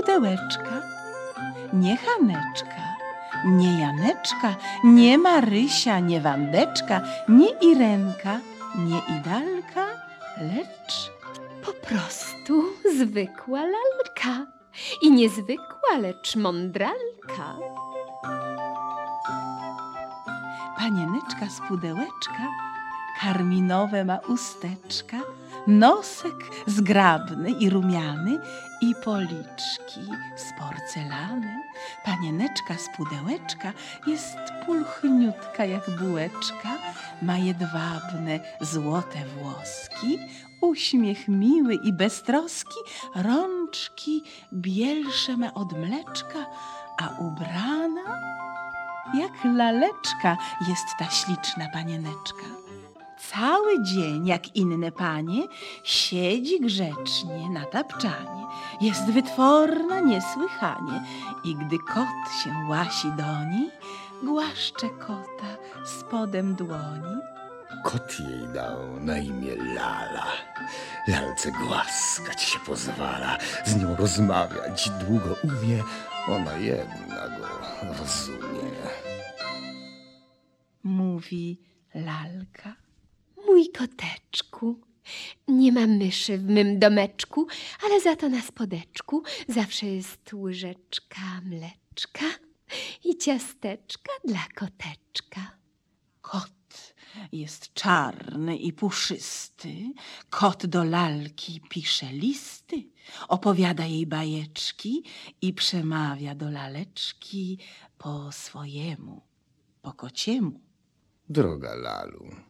pudełeczka, nie Haneczka, nie Janeczka, nie Marysia, nie Wandeczka, nie Irenka, nie Idalka, lecz Po prostu zwykła lalka. I niezwykła, lecz mądralka. Panieneczka z pudełeczka karminowe ma usteczka, nosek zgrabny i rumiany i policzki z porcelany. Panieneczka z pudełeczka jest pulchniutka jak bułeczka, ma jedwabne złote włoski, uśmiech miły i beztroski, rączki bielsze ma od mleczka, a ubrana jak laleczka jest ta śliczna panieneczka. Cały dzień, jak inne panie, siedzi grzecznie na tapczanie. Jest wytworna niesłychanie i gdy kot się łasi do niej, głaszcze kota spodem dłoni. Kot jej dał na imię Lala. Lalce głaskać się pozwala, z nią rozmawiać długo umie, ona jedna go rozumie. Mówi lalka. Mój koteczku, nie ma myszy w mym domeczku, ale za to na spodeczku zawsze jest łyżeczka mleczka i ciasteczka dla koteczka. Kot jest czarny i puszysty. Kot do lalki pisze listy, opowiada jej bajeczki i przemawia do laleczki po swojemu, po kociemu. Droga Lalu,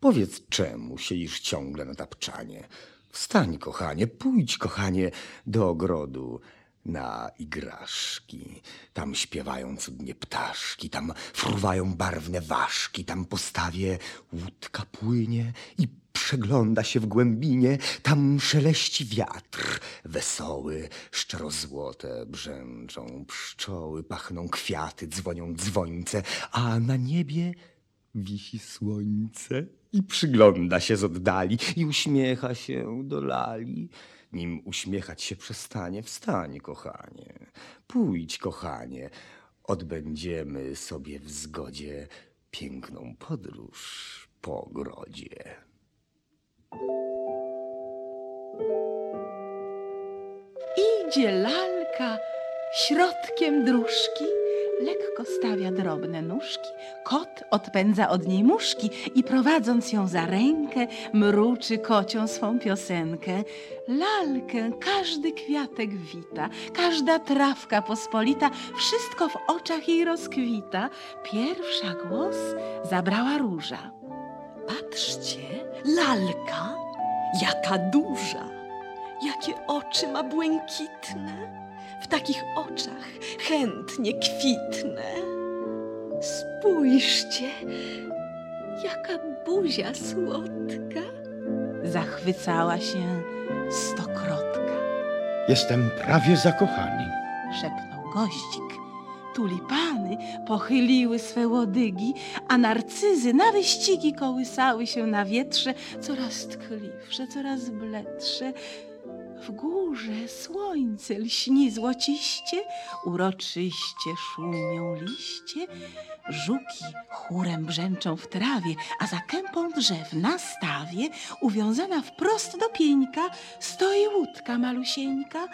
powiedz czemu siedzisz ciągle na tapczanie? Wstań, kochanie, pójdź, kochanie, do ogrodu na igraszki. Tam śpiewają cudnie ptaszki, tam fruwają barwne ważki, tam po stawie łódka płynie i przegląda się w głębinie, tam szeleści wiatr wesoły, szczerozłote brzęczą pszczoły, pachną kwiaty, dzwonią dzwońce, a na niebie wisi słońce i przygląda się z oddali i uśmiecha się do lali. Nim uśmiechać się przestanie, wstań, kochanie. Pójdź, kochanie. Odbędziemy sobie w zgodzie piękną podróż po ogrodzie. Idzie lalka środkiem dróżki, lekko stawia drobne nóżki, kot odpędza od niej muszki i prowadząc ją za rękę, mruczy kocią swą piosenkę. Lalkę każdy kwiatek wita, każda trawka pospolita, wszystko w oczach jej rozkwita. Pierwsza głos zabrała róża. Patrzcie, lalka, jaka duża, jakie oczy ma błękitne. W takich oczach chętnie kwitnę. Spójrzcie, jaka buzia słodka. Zachwycała się stokrotka. Jestem prawie zakochany. szepnął gościk. Tulipany pochyliły swe łodygi, a narcyzy na wyścigi kołysały się na wietrze, coraz tkliwsze, coraz bledsze. W górze słońce lśni złociście, uroczyście szumią liście, żuki chórem brzęczą w trawie, a za kępą drzew na stawie, uwiązana wprost do pieńka, stoi łódka malusieńka.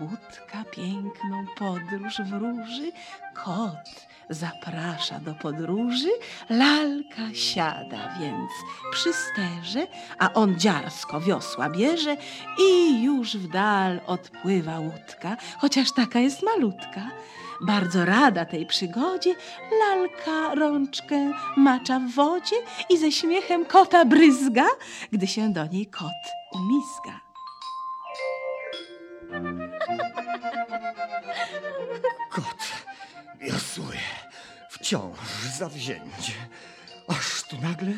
Łódka piękną podróż wróży, kot zaprasza do podróży, lalka siada więc przy sterze, a on dziarsko wiosła bierze i już w dal odpływa łódka, chociaż taka jest malutka. Bardzo rada tej przygodzie, lalka rączkę macza w wodzie i ze śmiechem kota bryzga, gdy się do niej kot umizga. Kot wiosłuje wciąż zawzięcie, aż tu nagle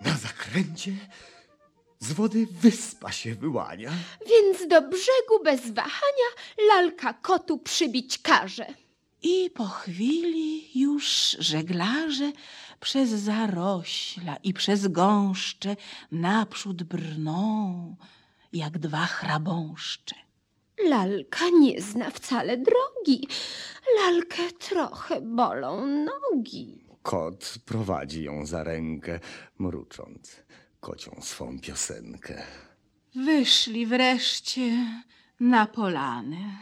na zakręcie z wody wyspa się wyłania. Więc do brzegu bez wahania lalka kotu przybić każe. I po chwili już żeglarze przez zarośla i przez gąszcze naprzód brną, jak dwa chrabąszcze. Lalka nie zna wcale drogi. Lalkę trochę bolą nogi. Kot prowadzi ją za rękę, mrucząc kocią swą piosenkę. Wyszli wreszcie na polanę,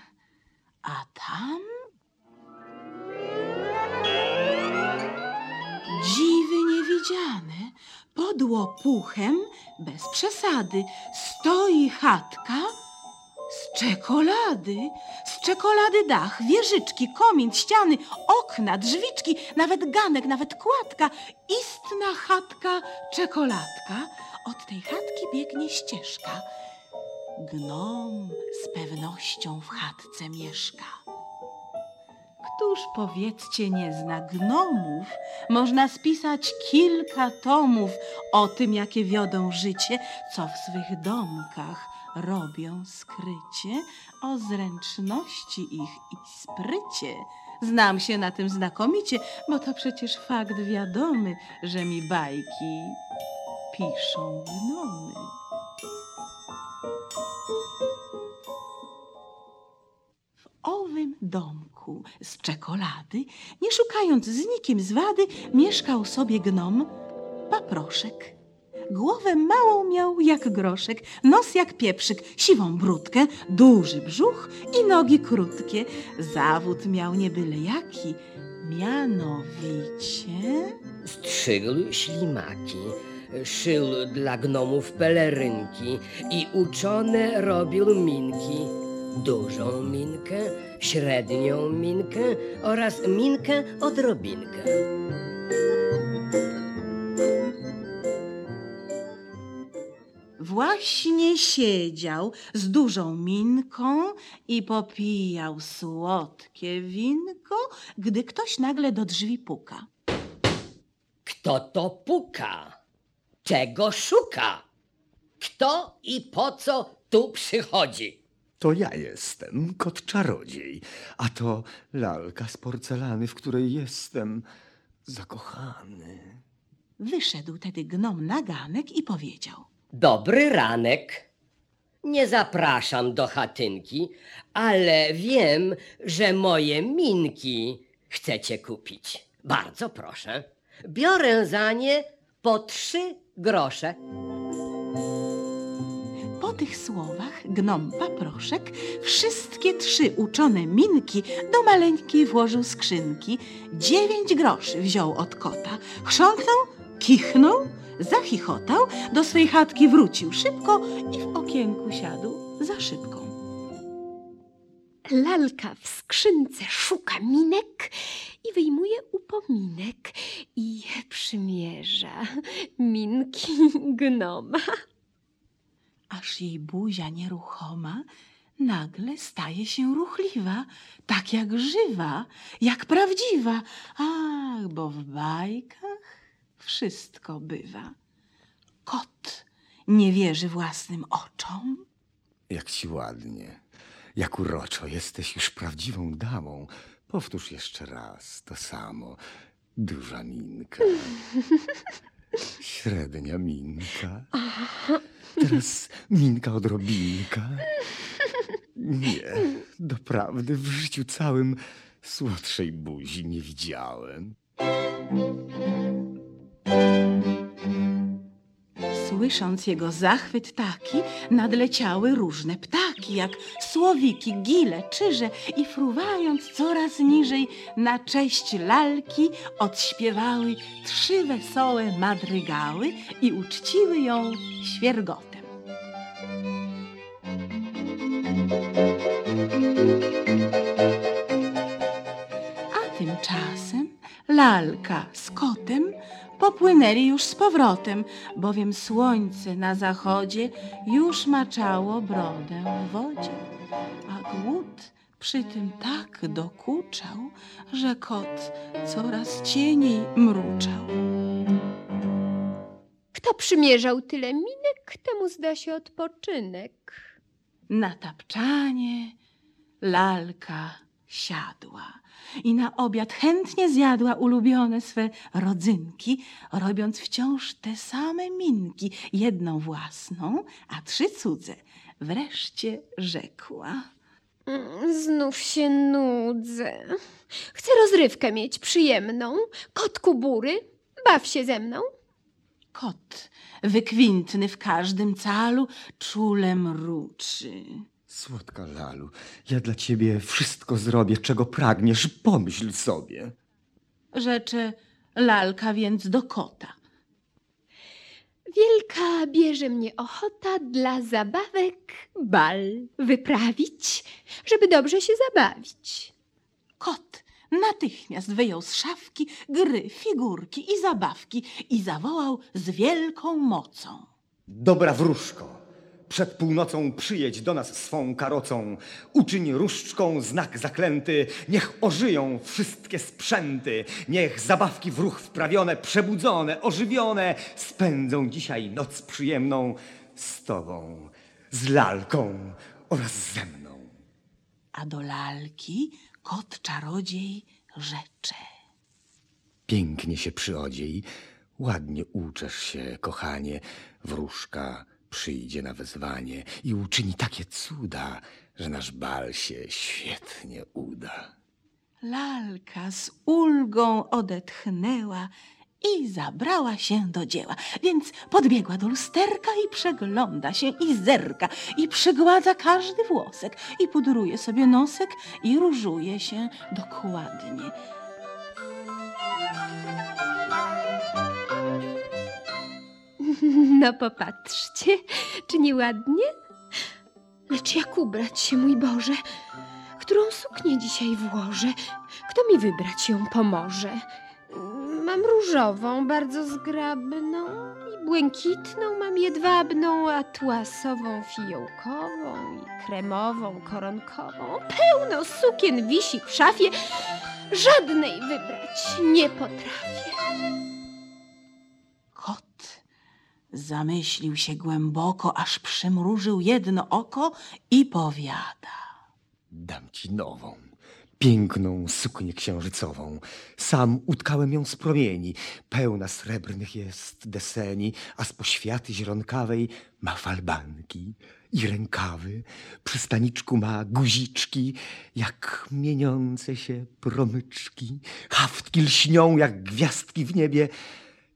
a tam dziwy niewidziane, pod łopuchem, bez przesady, stoi chatka z czekolady, z czekolady dach, wieżyczki, komin, ściany, okna, drzwiczki, nawet ganek, nawet kładka, istna chatka czekoladka. Od tej chatki biegnie ścieżka. Gnom z pewnością w chatce mieszka. Któż powiedzcie nie zna gnomów? Można spisać kilka tomów o tym, jakie wiodą życie, co w swych domkach robią skrycie, o zręczności ich i sprycie. Znam się na tym znakomicie, bo to przecież fakt wiadomy, że mi bajki piszą gnomy. W owym domku z czekolady, nie szukając z nikim zwady, mieszkał sobie gnom paproszek. Głowę małą miał jak groszek, nos jak pieprzyk, siwą brudkę, duży brzuch i nogi krótkie. Zawód miał nie byle jaki, mianowicie... Strzygł ślimaki, szył dla gnomów pelerynki i uczone robił minki. Dużą minkę, średnią minkę oraz minkę odrobinkę. Właśnie siedział z dużą minką i popijał słodkie winko, gdy ktoś nagle do drzwi puka. Kto to puka? Czego szuka? Kto i po co tu przychodzi? To ja jestem kot czarodziej, a to lalka z porcelany, w której jestem zakochany. Wyszedł tedy gnom na ganek i powiedział. Dobry ranek. Nie zapraszam do chatynki, ale wiem, że moje minki chcecie kupić. Bardzo proszę. Biorę za nie po trzy grosze. Po tych słowach gnom paproszek wszystkie trzy uczone minki do maleńkiej włożył skrzynki. Dziewięć groszy wziął od kota, chrząknął, kichnął, zachichotał, do swej chatki wrócił szybko i w okienku siadł za szybką. Lalka w skrzynce szuka minek i wyjmuje upominek i przymierza minki gnoma. aż jej buzia nieruchoma nagle staje się ruchliwa, tak jak żywa, jak prawdziwa. Ach, bo w bajkach wszystko bywa. Kot nie wierzy własnym oczom. Jak ci ładnie, jak uroczo, jesteś już prawdziwą damą. Powtórz jeszcze raz to samo. Duża minka. Średnia minka. Teraz minka odrobinka. Nie, doprawdy w życiu całym słodszej buzi nie widziałem. Słysząc jego zachwyt taki, nadleciały różne ptaki, jak słowiki, gile, czyże i fruwając coraz niżej na cześć lalki, odśpiewały trzy wesołe madrygały i uczciły ją świergotem. A tymczasem lalka z kotem popłynęli już z powrotem, bowiem słońce na zachodzie już maczało brodę w wodzie, a głód przy tym tak dokuczał, że kot coraz cieniej mruczał. Kto przymierzał tyle minek, temu zda się odpoczynek. Na tapczanie lalka siadła i na obiad chętnie zjadła ulubione swe rodzynki, robiąc wciąż te same minki, jedną własną, a trzy cudze. Wreszcie rzekła. Mm, Znów się nudzę. Chcę rozrywkę mieć przyjemną. Kotku bury, baw się ze mną. Kot, wykwintny w każdym calu, czule mruczy. Słodka Lalu, ja dla ciebie wszystko zrobię, czego pragniesz, pomyśl sobie. Rzecze lalka więc do kota. Wielka bierze mnie ochota dla zabawek bal wyprawić, żeby dobrze się zabawić. Kot natychmiast wyjął z szafki gry, figurki i zabawki i zawołał z wielką mocą. Dobra wróżko, przed północą przyjedź do nas swą karocą. Uczyń różdżką znak zaklęty, niech ożyją wszystkie sprzęty. Niech zabawki w ruch wprawione, przebudzone, ożywione spędzą dzisiaj noc przyjemną z tobą, z lalką oraz ze mną. A do lalki kot czarodziej rzecze. Pięknie się przyodziej, ładnie uczesz się, kochanie. Wróżka przyjdzie na wezwanie i uczyni takie cuda, że nasz bal się świetnie uda. Lalka z ulgą odetchnęła i zabrała się do dzieła. Więc podbiegła do lusterka i przegląda się i zerka i przygładza każdy włosek i pudruje sobie nosek i różuje się dokładnie. No popatrzcie, czy nie ładnie? Lecz jak ubrać się, mój Boże? Którą suknię dzisiaj włożę? Kto mi wybrać ją pomoże? Mam różową, bardzo zgrabną i błękitną, mam jedwabną, atłasową, fiołkową i kremową, koronkową. Pełno sukien wisi w szafie, żadnej wybrać nie potrafię. Zamyślił się głęboko, aż przymrużył jedno oko i powiada. Dam ci nową, piękną suknię księżycową. Sam utkałem ją z promieni. Pełna srebrnych jest deseni, a z poświaty zielonkawej ma falbanki i rękawy. Przy staniczku ma guziczki, jak mieniące się promyczki. Haftki lśnią jak gwiazdki w niebie.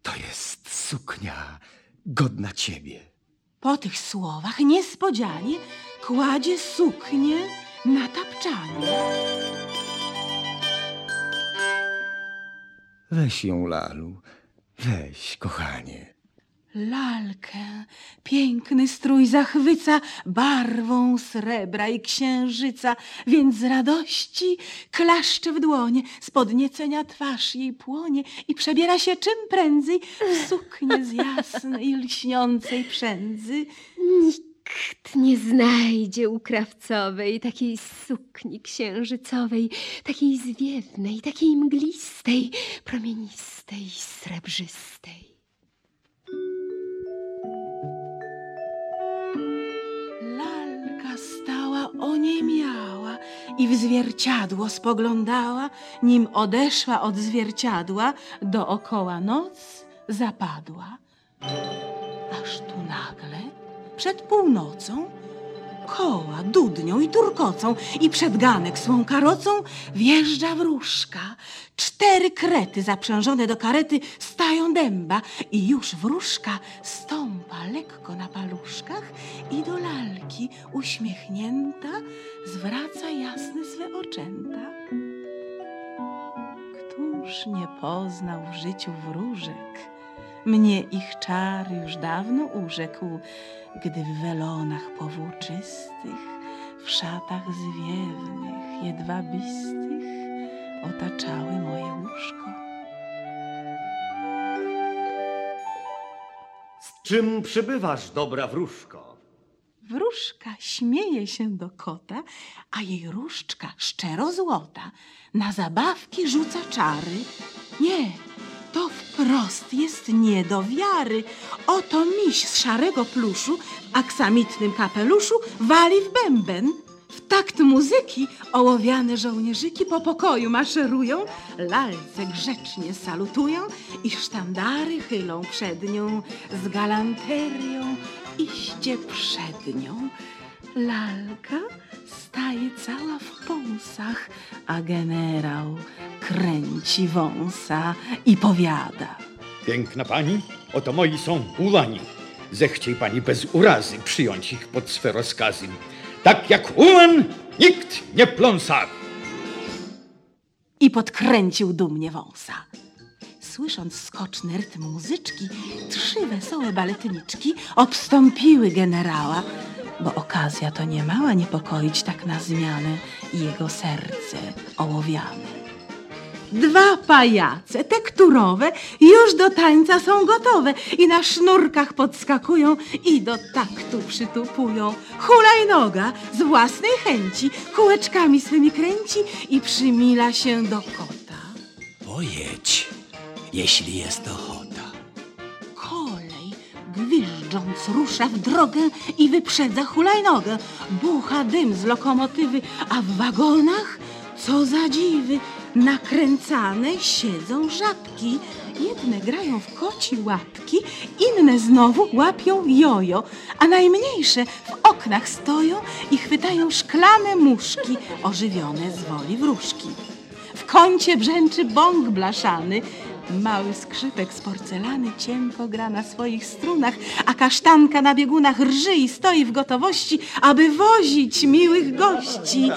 To jest suknia godna ciebie. Po tych słowach niespodzianie kładzie suknię na tapczanie. Weź ją, Lalu, weź, kochanie. Lalkę piękny strój zachwyca barwą srebra i księżyca, więc z radości klaszcze w dłonie, z podniecenia twarz jej płonie i przebiera się czym prędzej w suknię z jasnej, lśniącej przędzy. Nikt nie znajdzie u krawcowej takiej sukni księżycowej, takiej zwiewnej, takiej mglistej, promienistej, srebrzystej. Oniemiała i w zwierciadło spoglądała, nim odeszła od zwierciadła, dookoła noc zapadła. Aż tu nagle, przed północą, koła dudnią i turkocą i przed ganek swą karocą wjeżdża wróżka. Cztery krety zaprzężone do karety stają dęba i już wróżka stąpa lekko na paluszkach i do lalki uśmiechnięta zwraca jasne swe oczęta. Któż nie poznał w życiu wróżek? Mnie ich czar już dawno urzekł, gdy w welonach powłóczystych, w szatach zwiewnych, jedwabistych otaczały moje łóżko. Z czym przybywasz, dobra wróżko? Wróżka śmieje się do kota, a jej różdżka szczero złota na zabawki rzuca czary. Nie, to wprost jest nie do wiary. Oto miś z szarego pluszu w aksamitnym kapeluszu wali w bęben. W takt muzyki ołowiane żołnierzyki po pokoju maszerują, lalce grzecznie salutują i sztandary chylą przed nią z galanterią iście przed nią. Lalka staje cała w pąsach, a generał kręci wąsa i powiada. Piękna pani, oto moi są ulani. Zechciej pani bez urazy przyjąć ich pod swe rozkazy. Tak jak ułan, nikt nie pląsa. i podkręcił dumnie wąsa. Słysząc skoczny rytm muzyczki, trzy wesołe baletniczki obstąpiły generała, bo okazja to nie mała niepokoić tak na zmianę jego serce ołowiane. Dwa pajace tekturowe już do tańca są gotowe i na sznurkach podskakują i do taktu przytupują. Hulajnoga z własnej chęci kółeczkami swymi kręci i przymila się do kota. Pojedź, jeśli jest ochota. Kolej, gwiżdżąc, rusza w drogę i wyprzedza hulajnogę. Bucha dym z lokomotywy, a w wagonach, co za dziwy, nakręcane siedzą żabki. Jedne grają w koci łapki, inne znowu łapią jojo, a najmniejsze w oknach stoją i chwytają szklane muszki, ożywione z woli wróżki. W kącie brzęczy bąk blaszany. Mały skrzypek z porcelany cienko gra na swoich strunach, a kasztanka na biegunach rży i stoi w gotowości, aby wozić miłych gości.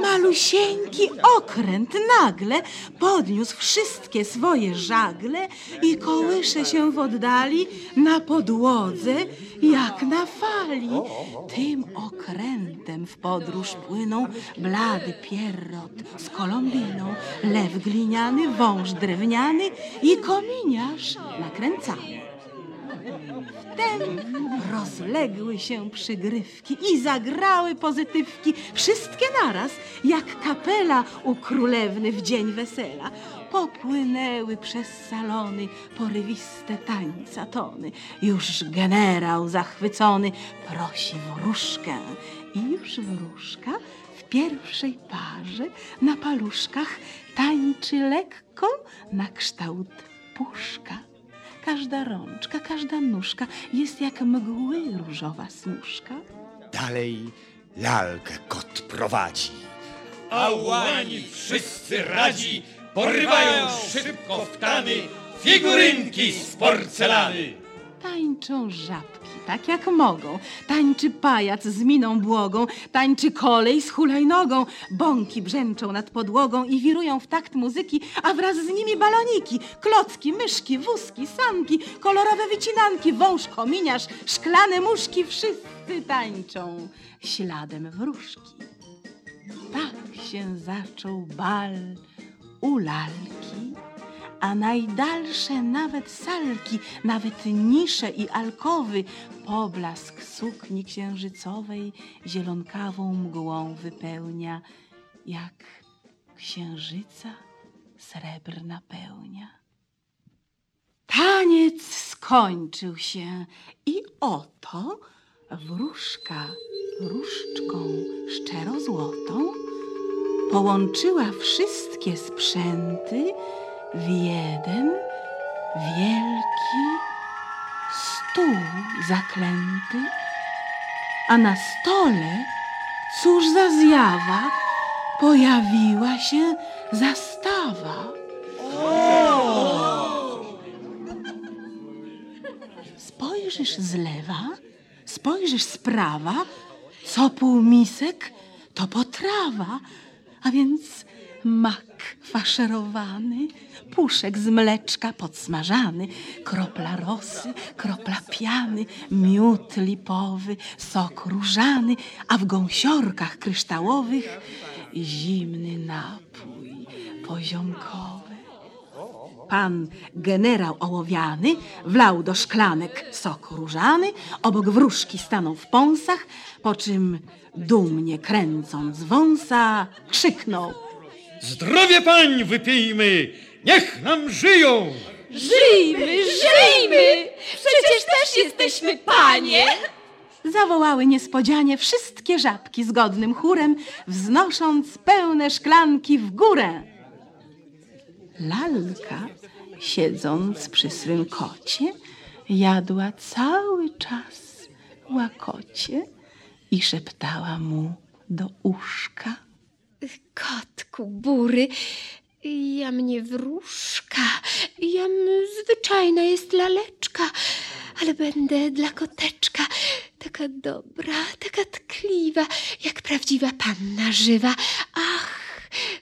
Malusieńki okręt nagle podniósł wszystkie swoje żagle i kołysze się w oddali na podłodze jak na fali. Tym okrętem w podróż płyną blady pierrot z kolombiną, lew gliniany, wąż drewniany i kominiarz nakręcany. Wtem rozległy się przygrywki i zagrały pozytywki, wszystkie naraz, jak kapela u królewny w dzień wesela. Popłynęły przez salony porywiste tańca tony. Już generał zachwycony prosi wróżkę. I już wróżka w pierwszej parze na paluszkach tańczy lekko na kształt puszka. Każda rączka, każda nóżka jest jak mgły różowa smużka. Dalej lalkę kot prowadzi. A łani wszyscy radzi porywają szybko w tany figurynki z porcelany. Tańczą żabki tak jak mogą. Tańczy pajac z miną błogą, tańczy kolej z hulajnogą. Bąki brzęczą nad podłogą i wirują w takt muzyki, a wraz z nimi baloniki, klocki, myszki, wózki, sanki, kolorowe wycinanki, wąż, kominiarz, szklane muszki. Wszyscy tańczą śladem wróżki. Tak się zaczął bal u lalki, a najdalsze nawet salki, nawet nisze i alkowy, poblask sukni księżycowej zielonkawą mgłą wypełnia, jak księżyca srebrna pełnia. Taniec skończył się i oto wróżka różdżką szczerozłotą połączyła wszystkie sprzęty w jeden wielki stół zaklęty, a na stole, cóż za zjawa, pojawiła się zastawa. Spojrzysz z lewa, spojrzysz z prawa, co pół misek to potrawa, a więc mak faszerowany, puszek z mleczka podsmażany, kropla rosy, kropla piany, miód lipowy, sok różany, a w gąsiorkach kryształowych zimny napój poziomkowy. Pan generał ołowiany wlał do szklanek sok różany, obok wróżki stanął w pąsach, po czym dumnie kręcąc wąsa krzyknął. Zdrowie pań wypijmy, niech nam żyją! Żyjmy, żyjmy! Przecież też jesteśmy panie! Zawołały niespodzianie wszystkie żabki zgodnym chórem, wznosząc pełne szklanki w górę. Lalka, siedząc przy swym kocie, jadła cały czas łakocie i szeptała mu do uszka. Kotku bury, ja mnie wróżka, jam zwyczajna jest laleczka, ale będę dla koteczka taka dobra, taka tkliwa, jak prawdziwa panna żywa. Ach,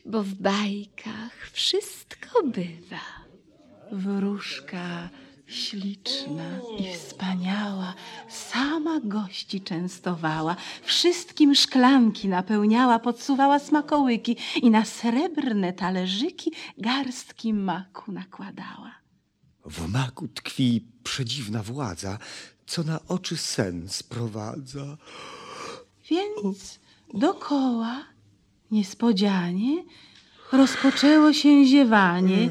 bo w bajkach wszystko bywa. Wróżka śliczna i wspaniała, sama gości częstowała, wszystkim szklanki napełniała, podsuwała smakołyki i na srebrne talerzyki garstki maku nakładała. W maku tkwi przedziwna władza, co na oczy sen sprowadza. Więc dokoła niespodzianie rozpoczęło się ziewanie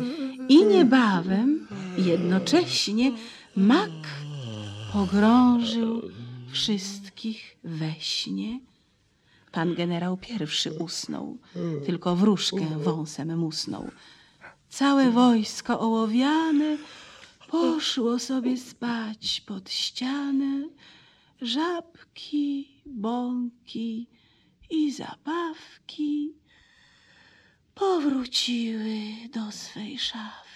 i niebawem jednocześnie mak pogrążył wszystkich we śnie. Pan generał pierwszy usnął, tylko wróżkę wąsem musnął. Całe wojsko ołowiane poszło sobie spać pod ścianę. Żabki, bąki i zabawki powróciły do swej szafki.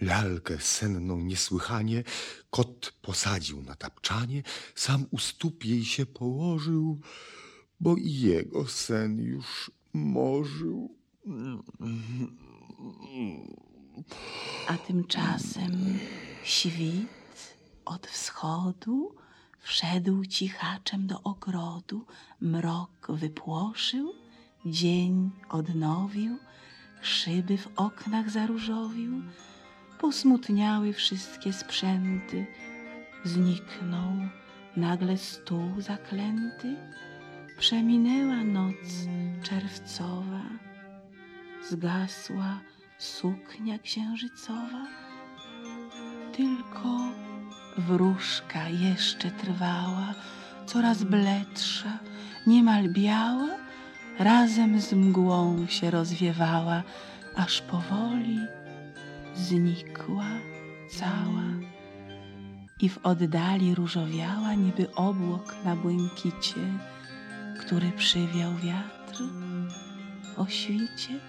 Lalkę senną niesłychanie kot posadził na tapczanie, sam u stóp jej się położył, bo i jego sen już morzył. A tymczasem świt od wschodu wszedł cichaczem do ogrodu, mrok wypłoszył, dzień odnowił, szyby w oknach zaróżowił, posmutniały wszystkie sprzęty, zniknął nagle stół zaklęty, przeminęła noc czerwcowa, zgasła suknia księżycowa, tylko wróżka jeszcze trwała, coraz bledsza, niemal biała, razem z mgłą się rozwiewała, aż powoli znikła cała i w oddali różowiała niby obłok na błękicie, który przywiał wiatr o świcie